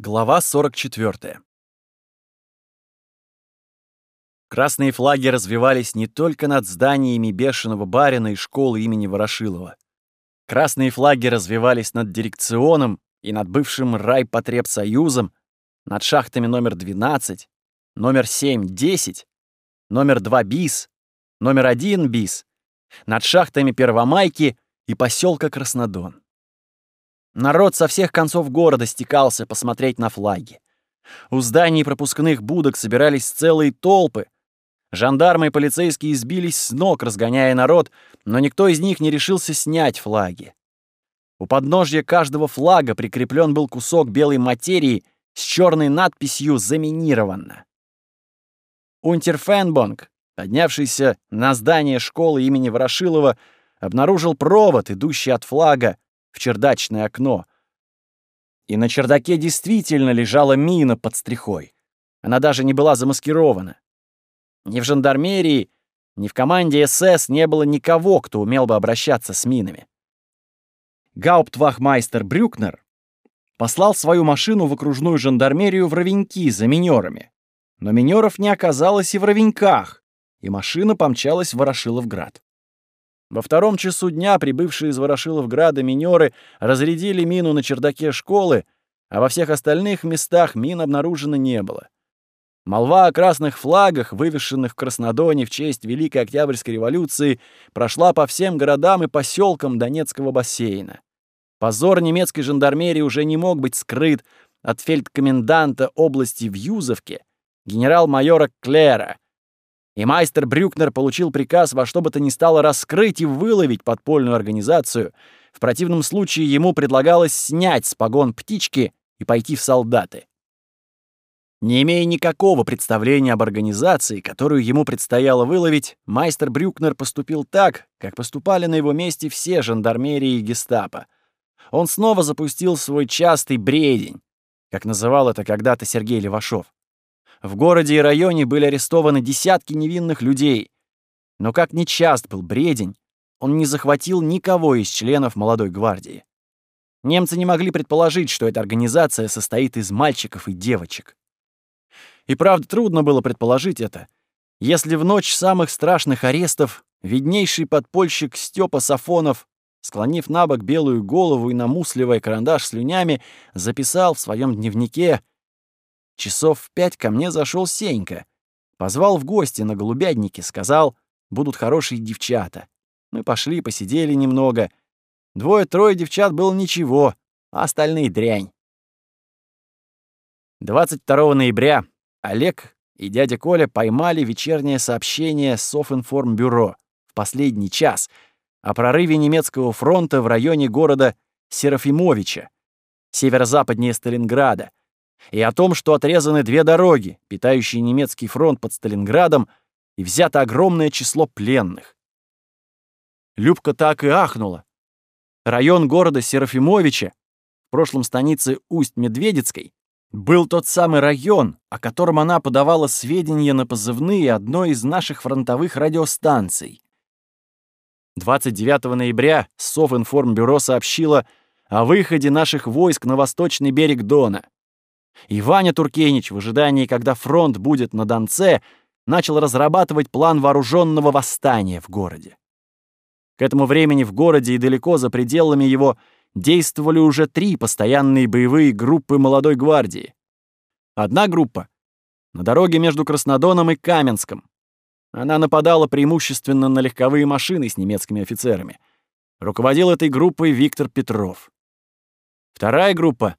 Глава 44. Красные флаги развивались не только над зданиями Бешеного барина и школы имени Ворошилова. Красные флаги развивались над дирекционом и над бывшим райпотребсоюзом, над шахтами номер 12, номер 7-10, номер 2 БИС, номер 1 БИС, над шахтами Первомайки и поселка Краснодон. Народ со всех концов города стекался посмотреть на флаги. У зданий пропускных будок собирались целые толпы. Жандармы и полицейские сбились с ног, разгоняя народ, но никто из них не решился снять флаги. У подножья каждого флага прикреплен был кусок белой материи с черной надписью «Заминировано». Унтерфенбонг, поднявшийся на здание школы имени Ворошилова, обнаружил провод, идущий от флага в чердачное окно. И на чердаке действительно лежала мина под стрихой. Она даже не была замаскирована. Ни в жандармерии, ни в команде СС не было никого, кто умел бы обращаться с минами. Гауптвахмайстер Брюкнер послал свою машину в окружную жандармерию в Ровеньки за минерами. Но минеров не оказалось и в Ровеньках, и машина помчалась в Ворошиловград. Во втором часу дня прибывшие из Ворошиловграда минеры разрядили мину на чердаке школы, а во всех остальных местах мин обнаружено не было. Молва о красных флагах, вывешенных в Краснодоне в честь Великой Октябрьской революции, прошла по всем городам и поселкам Донецкого бассейна. Позор немецкой жандармерии уже не мог быть скрыт от фельдкоменданта области в Юзовке, генерал-майора Клера, и майстер Брюкнер получил приказ во что бы то ни стало раскрыть и выловить подпольную организацию. В противном случае ему предлагалось снять с погон птички и пойти в солдаты. Не имея никакого представления об организации, которую ему предстояло выловить, майстер Брюкнер поступил так, как поступали на его месте все жандармерии и гестапо. Он снова запустил свой частый бредень, как называл это когда-то Сергей Левашов. В городе и районе были арестованы десятки невинных людей. Но как нечаст был бредень, он не захватил никого из членов молодой гвардии. Немцы не могли предположить, что эта организация состоит из мальчиков и девочек. И правда, трудно было предположить это. Если в ночь самых страшных арестов виднейший подпольщик Степа Сафонов, склонив на бок белую голову и намусливая карандаш слюнями, записал в своем дневнике Часов в пять ко мне зашел Сенька. Позвал в гости на голубяднике, сказал, будут хорошие девчата. Мы пошли, посидели немного. Двое-трое девчат было ничего, а остальные дрянь. 22 ноября Олег и дядя Коля поймали вечернее сообщение Софинформбюро в последний час о прорыве немецкого фронта в районе города Серафимовича, северо-западнее Сталинграда, и о том, что отрезаны две дороги, питающие немецкий фронт под Сталинградом, и взято огромное число пленных. Любка так и ахнула. Район города Серафимовича, в прошлом станице Усть-Медведицкой, был тот самый район, о котором она подавала сведения на позывные одной из наших фронтовых радиостанций. 29 ноября Совинформбюро сообщило о выходе наших войск на восточный берег Дона. И Ваня Туркенич в ожидании, когда фронт будет на Донце, начал разрабатывать план вооруженного восстания в городе. К этому времени в городе и далеко за пределами его действовали уже три постоянные боевые группы молодой гвардии. Одна группа — на дороге между Краснодоном и Каменском. Она нападала преимущественно на легковые машины с немецкими офицерами. Руководил этой группой Виктор Петров. Вторая группа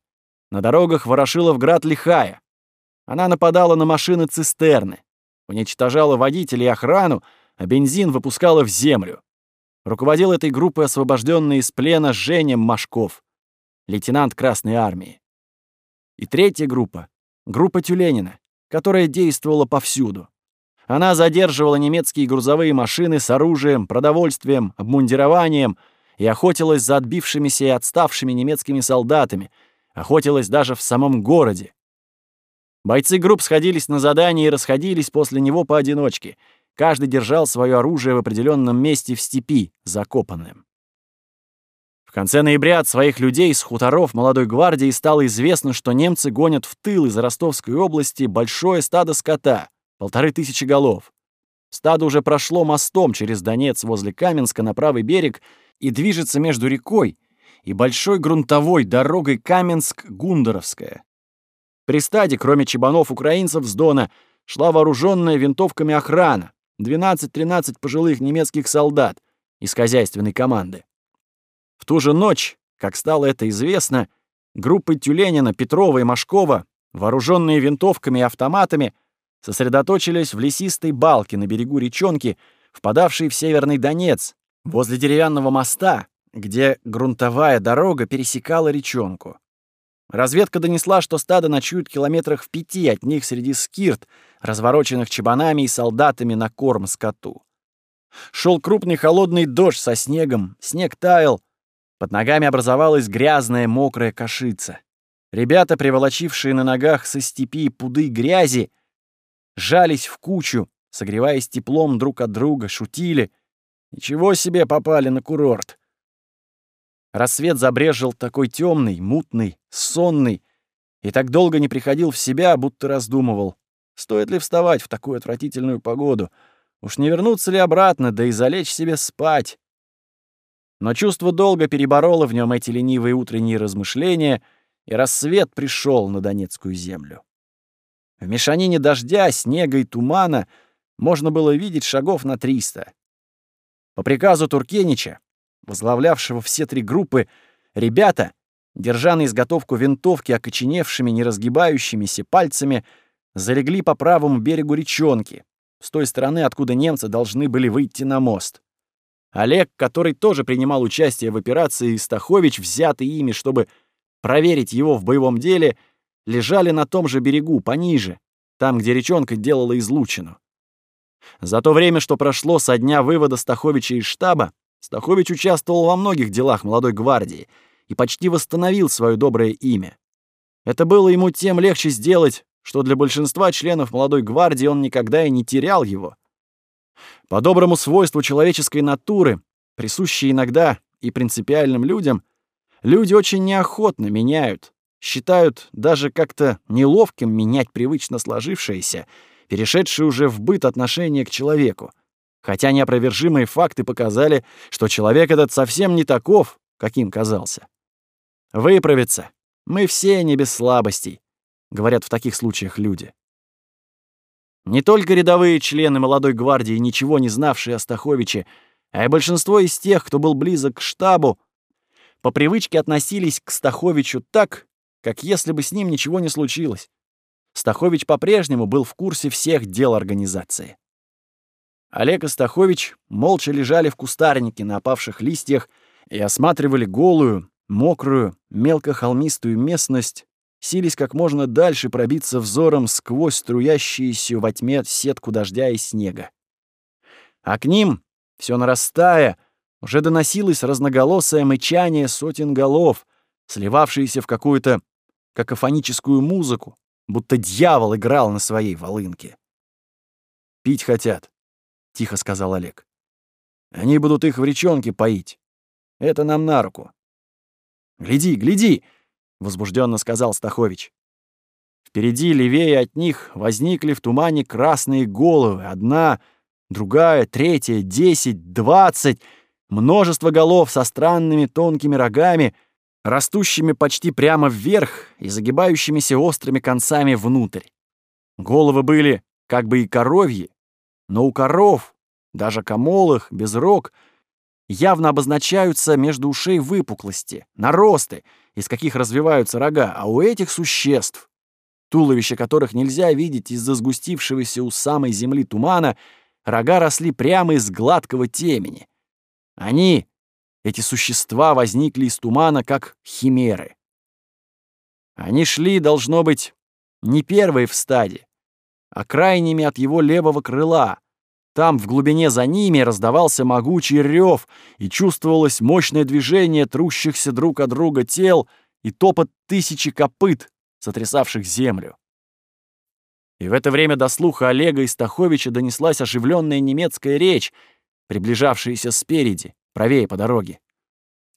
на дорогах Ворошиловград-Лихая. Она нападала на машины-цистерны, уничтожала водителей и охрану, а бензин выпускала в землю. Руководил этой группой освобожденный из плена Женя Машков, лейтенант Красной Армии. И третья группа — группа Тюленина, которая действовала повсюду. Она задерживала немецкие грузовые машины с оружием, продовольствием, обмундированием и охотилась за отбившимися и отставшими немецкими солдатами — охотилась даже в самом городе. Бойцы групп сходились на задание и расходились после него поодиночке. Каждый держал свое оружие в определенном месте в степи, закопанным. В конце ноября от своих людей с хуторов молодой гвардии стало известно, что немцы гонят в тыл из Ростовской области большое стадо скота, полторы тысячи голов. Стадо уже прошло мостом через Донец возле Каменска на правый берег и движется между рекой и большой грунтовой дорогой Каменск-Гундоровская. При стаде, кроме чебанов-украинцев с Дона, шла вооруженная винтовками охрана, 12-13 пожилых немецких солдат из хозяйственной команды. В ту же ночь, как стало это известно, группы Тюленина, Петрова и Машкова, вооруженные винтовками и автоматами, сосредоточились в лесистой балке на берегу речонки, впадавшей в Северный Донец, возле деревянного моста, где грунтовая дорога пересекала речонку. Разведка донесла, что стадо ночует километрах в пяти от них среди скирт, развороченных чебанами и солдатами на корм скоту. Шел крупный холодный дождь со снегом, снег таял, под ногами образовалась грязная мокрая кашица. Ребята, приволочившие на ногах со степи пуды грязи, жались в кучу, согреваясь теплом друг от друга, шутили. Ничего себе попали на курорт. Рассвет забрежил такой темный, мутный, сонный, и так долго не приходил в себя, будто раздумывал, стоит ли вставать в такую отвратительную погоду. Уж не вернуться ли обратно, да и залечь себе спать. Но чувство долго перебороло в нем эти ленивые утренние размышления, и рассвет пришел на Донецкую землю. В мешанине дождя, снега и тумана можно было видеть шагов на триста. По приказу Туркенича, возглавлявшего все три группы, ребята, держа на изготовку винтовки окоченевшими, неразгибающимися пальцами, залегли по правому берегу речонки, с той стороны, откуда немцы должны были выйти на мост. Олег, который тоже принимал участие в операции, и Стахович, взятый ими, чтобы проверить его в боевом деле, лежали на том же берегу, пониже, там, где речонка делала излучину. За то время, что прошло со дня вывода Стаховича из штаба, Стахович участвовал во многих делах молодой гвардии и почти восстановил свое доброе имя. Это было ему тем легче сделать, что для большинства членов молодой гвардии он никогда и не терял его. По доброму свойству человеческой натуры, присущей иногда и принципиальным людям, люди очень неохотно меняют, считают даже как-то неловким менять привычно сложившееся, перешедшее уже в быт отношение к человеку. Хотя неопровержимые факты показали, что человек этот совсем не таков, каким казался. Выправиться. Мы все не без слабостей, говорят в таких случаях люди. Не только рядовые члены молодой гвардии, ничего не знавшие о Стаховиче, а и большинство из тех, кто был близок к штабу, по привычке относились к Стаховичу так, как если бы с ним ничего не случилось. Стахович по-прежнему был в курсе всех дел организации. Олег и Стахович молча лежали в кустарнике на опавших листьях и осматривали голую, мокрую, мелкохолмистую местность, сились как можно дальше пробиться взором сквозь струящиеся во тьме сетку дождя и снега. А к ним, все нарастая, уже доносилось разноголосое мычание сотен голов, сливавшиеся в какую-то какофоническую музыку, будто дьявол играл на своей волынке. «Пить хотят», — тихо сказал Олег. «Они будут их в речонке поить. Это нам на руку». «Гляди, гляди!» — возбужденно сказал Стахович. Впереди, левее от них, возникли в тумане красные головы. Одна, другая, третья, десять, двадцать. Множество голов со странными тонкими рогами, растущими почти прямо вверх и загибающимися острыми концами внутрь. Головы были как бы и коровьи, но у коров, даже комолых, без рог, явно обозначаются между ушей выпуклости, наросты, из каких развиваются рога, а у этих существ, туловища которых нельзя видеть из-за сгустившегося у самой земли тумана, рога росли прямо из гладкого темени. Они, эти существа, возникли из тумана, как химеры. Они шли, должно быть, не первые в стаде, а крайними от его левого крыла. Там, в глубине за ними, раздавался могучий рев, и чувствовалось мощное движение трущихся друг от друга тел и топот тысячи копыт, сотрясавших землю. И в это время до слуха Олега и Стаховича донеслась оживленная немецкая речь, приближавшаяся спереди, правее по дороге.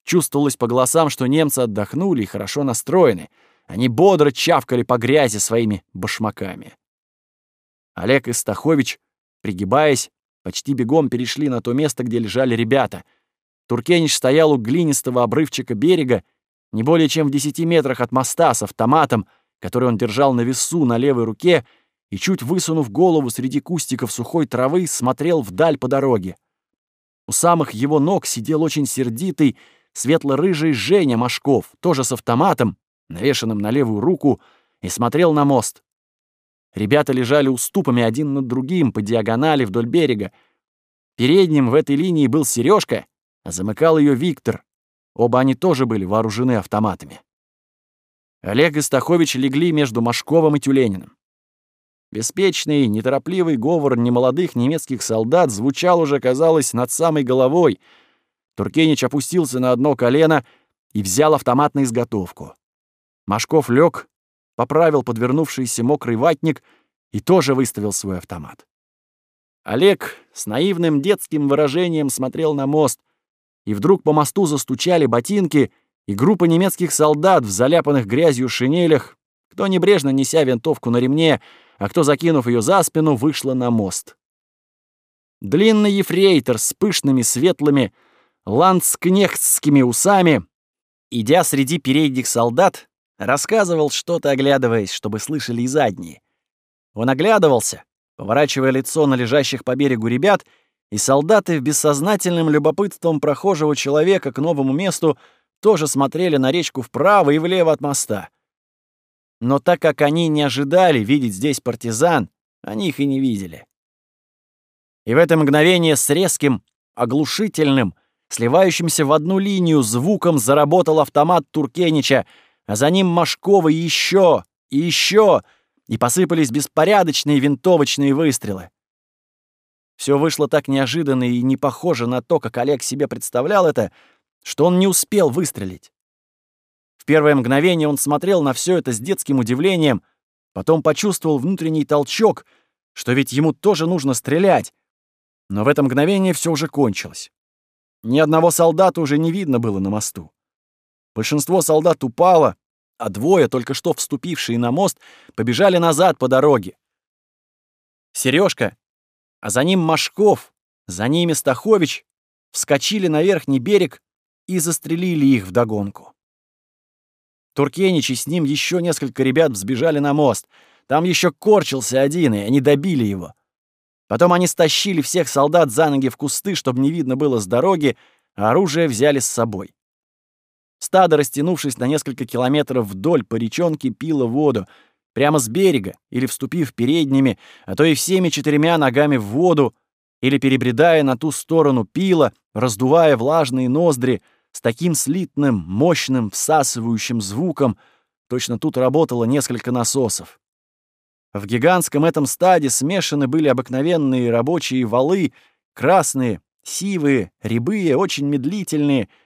Чувствовалось по голосам, что немцы отдохнули и хорошо настроены. Они бодро чавкали по грязи своими башмаками. Олег и Стахович, пригибаясь, почти бегом перешли на то место, где лежали ребята. Туркенич стоял у глинистого обрывчика берега, не более чем в десяти метрах от моста с автоматом, который он держал на весу на левой руке, и, чуть высунув голову среди кустиков сухой травы, смотрел вдаль по дороге. У самых его ног сидел очень сердитый, светло-рыжий Женя Машков, тоже с автоматом, навешанным на левую руку, и смотрел на мост. Ребята лежали уступами один над другим по диагонали вдоль берега. Передним в этой линии был Сережка, а замыкал ее Виктор. Оба они тоже были вооружены автоматами. Олег и Стахович легли между Машковым и Тюлениным. Беспечный, неторопливый говор немолодых немецких солдат звучал уже, казалось, над самой головой. Туркенич опустился на одно колено и взял автомат на изготовку. Машков лег, поправил подвернувшийся мокрый ватник и тоже выставил свой автомат. Олег с наивным детским выражением смотрел на мост, и вдруг по мосту застучали ботинки, и группа немецких солдат в заляпанных грязью шинелях, кто небрежно неся винтовку на ремне, а кто, закинув ее за спину, вышла на мост. Длинный ефрейтор с пышными светлыми ландскнехтскими усами, идя среди передних солдат, Рассказывал что-то, оглядываясь, чтобы слышали и задние. Он оглядывался, поворачивая лицо на лежащих по берегу ребят, и солдаты в бессознательным любопытством прохожего человека к новому месту тоже смотрели на речку вправо и влево от моста. Но так как они не ожидали видеть здесь партизан, они их и не видели. И в это мгновение с резким, оглушительным, сливающимся в одну линию звуком заработал автомат Туркенича, а за ним Машкова еще и еще, и посыпались беспорядочные винтовочные выстрелы. Все вышло так неожиданно и не похоже на то, как Олег себе представлял это, что он не успел выстрелить. В первое мгновение он смотрел на все это с детским удивлением, потом почувствовал внутренний толчок, что ведь ему тоже нужно стрелять. Но в это мгновение все уже кончилось. Ни одного солдата уже не видно было на мосту. Большинство солдат упало, а двое, только что вступившие на мост, побежали назад по дороге. Сережка, а за ним Машков, за ними Стахович, вскочили на верхний берег и застрелили их вдогонку. Туркенич и с ним еще несколько ребят взбежали на мост. Там еще корчился один, и они добили его. Потом они стащили всех солдат за ноги в кусты, чтобы не видно было с дороги, а оружие взяли с собой. Стадо, растянувшись на несколько километров вдоль по речонке, пило воду, прямо с берега, или вступив передними, а то и всеми четырьмя ногами в воду, или перебредая на ту сторону пила, раздувая влажные ноздри с таким слитным, мощным, всасывающим звуком, точно тут работало несколько насосов. В гигантском этом стаде смешаны были обыкновенные рабочие валы, красные, сивые, рябые, очень медлительные —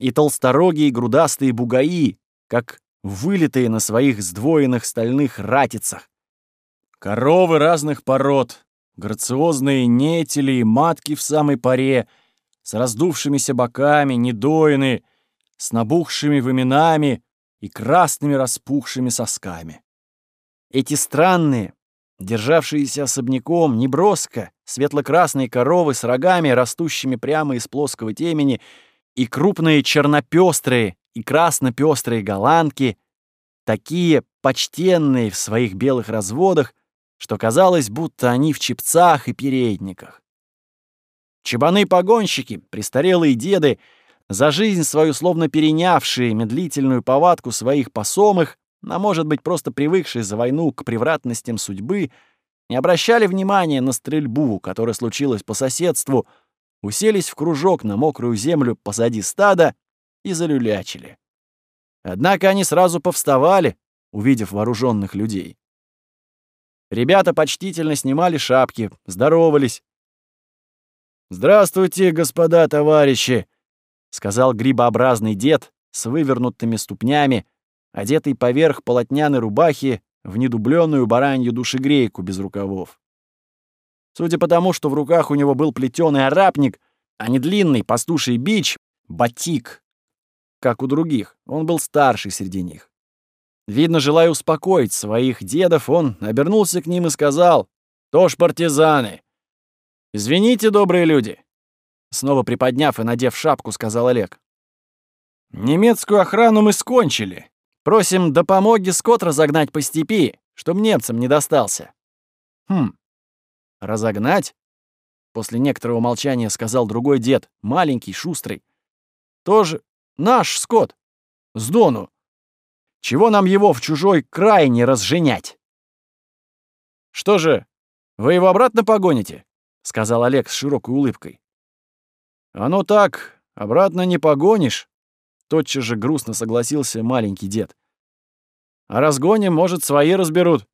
и толсторогие грудастые бугаи, как вылитые на своих сдвоенных стальных ратицах. Коровы разных пород, грациозные нетели и матки в самой паре, с раздувшимися боками, недоины, с набухшими выменами и красными распухшими сосками. Эти странные, державшиеся особняком, неброско, светло-красные коровы с рогами, растущими прямо из плоского темени — и крупные чернопестрые и краснопестрые голландки, такие почтенные в своих белых разводах, что казалось, будто они в чепцах и передниках. Чебаны-погонщики, престарелые деды, за жизнь свою словно перенявшие медлительную повадку своих посомых, а может быть просто привыкшие за войну к превратностям судьбы, не обращали внимания на стрельбу, которая случилась по соседству — уселись в кружок на мокрую землю позади стада и залюлячили. Однако они сразу повставали, увидев вооруженных людей. Ребята почтительно снимали шапки, здоровались. «Здравствуйте, господа товарищи!» — сказал грибообразный дед с вывернутыми ступнями, одетый поверх полотняной рубахи в недубленную баранью душегрейку без рукавов. Судя по тому, что в руках у него был плетеный арапник, а не длинный пастуший бич, батик, как у других, он был старший среди них. Видно, желая успокоить своих дедов, он обернулся к ним и сказал, «Тоже партизаны! Извините, добрые люди!» Снова приподняв и надев шапку, сказал Олег. «Немецкую охрану мы скончили. Просим до помоги скот разогнать по степи, чтоб немцам не достался». «Хм, разогнать?» После некоторого молчания сказал другой дед, маленький, шустрый. «Тоже наш скот. С Дону. Чего нам его в чужой край не разженять?» «Что же, вы его обратно погоните?» — сказал Олег с широкой улыбкой. «Оно так, обратно не погонишь», — тотчас же грустно согласился маленький дед. «А разгоним, может, свои разберут».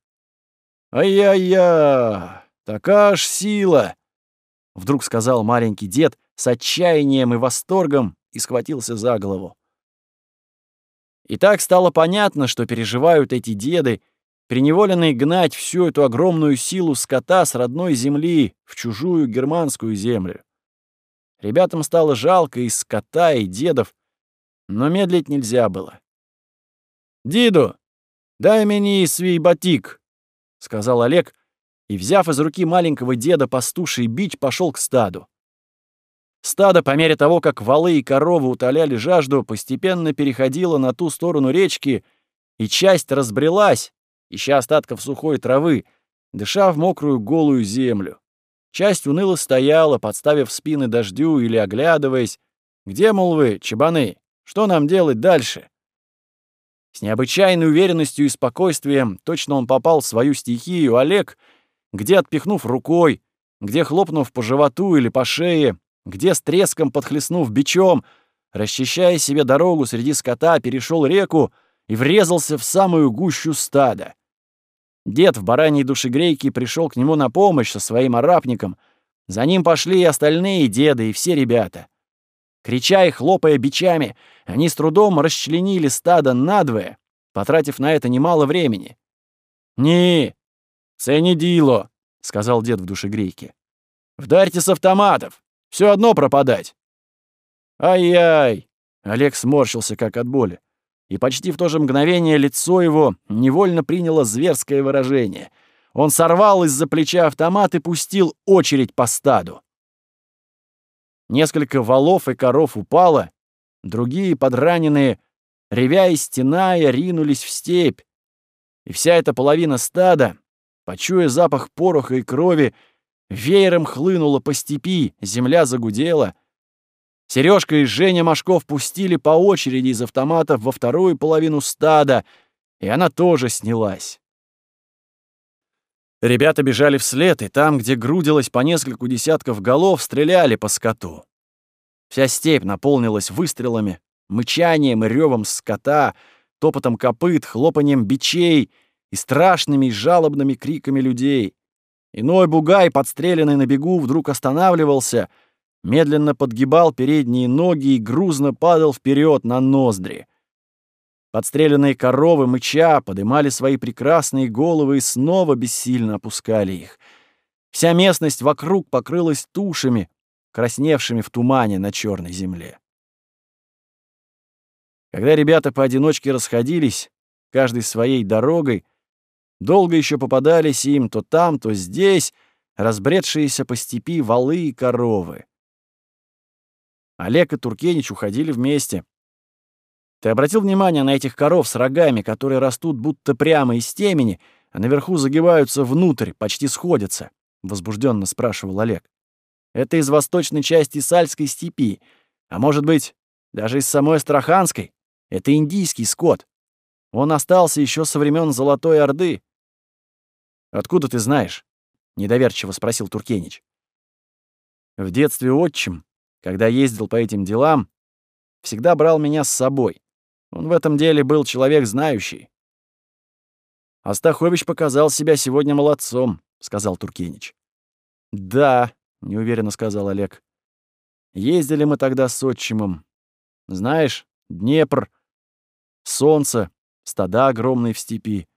«Ай-я-я, такая ж сила!» — вдруг сказал маленький дед с отчаянием и восторгом и схватился за голову. И так стало понятно, что переживают эти деды, приневоленные гнать всю эту огромную силу скота с родной земли в чужую германскую землю. Ребятам стало жалко и скота, и дедов, но медлить нельзя было. «Диду, дай мне свой батик», — сказал Олег, и, взяв из руки маленького деда пастуший бич, пошел к стаду. Стадо, по мере того, как валы и коровы утоляли жажду, постепенно переходило на ту сторону речки, и часть разбрелась, ища остатков сухой травы, дыша в мокрую голую землю. Часть уныло стояла, подставив спины дождю или оглядываясь. «Где, мол, вы, чебаны? Что нам делать дальше?» С необычайной уверенностью и спокойствием точно он попал в свою стихию Олег, где, отпихнув рукой, где, хлопнув по животу или по шее, где, с треском подхлестнув бичом, расчищая себе дорогу среди скота, перешел реку и врезался в самую гущу стада. Дед в бараньей душегрейке пришел к нему на помощь со своим арапником. За ним пошли и остальные деды, и все ребята. Крича и хлопая бичами, они с трудом расчленили стадо надвое, потратив на это немало времени. «Не, це не діло», — сказал дед в душегрейке. «Вдарьте с автоматов, все одно пропадать». «Ай-яй!» — Олег сморщился, как от боли и почти в то же мгновение лицо его невольно приняло зверское выражение. Он сорвал из-за плеча автомат и пустил очередь по стаду. Несколько валов и коров упало, другие, подраненные, ревя и стеная, ринулись в степь. И вся эта половина стада, почуя запах пороха и крови, веером хлынула по степи, земля загудела — Сережка и Женя Машков пустили по очереди из автоматов во вторую половину стада, и она тоже снялась. Ребята бежали вслед, и там, где грудилось по нескольку десятков голов, стреляли по скоту. Вся степь наполнилась выстрелами, мычанием и ревом скота, топотом копыт, хлопанием бичей и страшными и жалобными криками людей. Иной бугай, подстреленный на бегу, вдруг останавливался — медленно подгибал передние ноги и грузно падал вперед на ноздри. Подстреленные коровы, мыча, подымали свои прекрасные головы и снова бессильно опускали их. Вся местность вокруг покрылась тушами, красневшими в тумане на черной земле. Когда ребята поодиночке расходились, каждый своей дорогой, долго еще попадались им то там, то здесь, разбредшиеся по степи валы и коровы. Олег и Туркенич уходили вместе. Ты обратил внимание на этих коров с рогами, которые растут будто прямо из темени, а наверху загибаются внутрь, почти сходятся? Возбужденно спрашивал Олег. Это из восточной части Сальской степи, а может быть, даже из самой Астраханской. Это индийский скот. Он остался еще со времен Золотой Орды. Откуда ты знаешь? недоверчиво спросил Туркенич. В детстве отчим когда ездил по этим делам, всегда брал меня с собой. Он в этом деле был человек знающий. «Астахович показал себя сегодня молодцом», — сказал Туркенич. «Да», — неуверенно сказал Олег. «Ездили мы тогда с отчимом. Знаешь, Днепр, солнце, стада огромные в степи.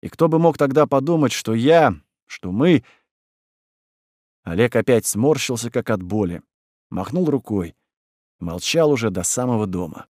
И кто бы мог тогда подумать, что я, что мы...» Олег опять сморщился, как от боли махнул рукой. Молчал уже до самого дома.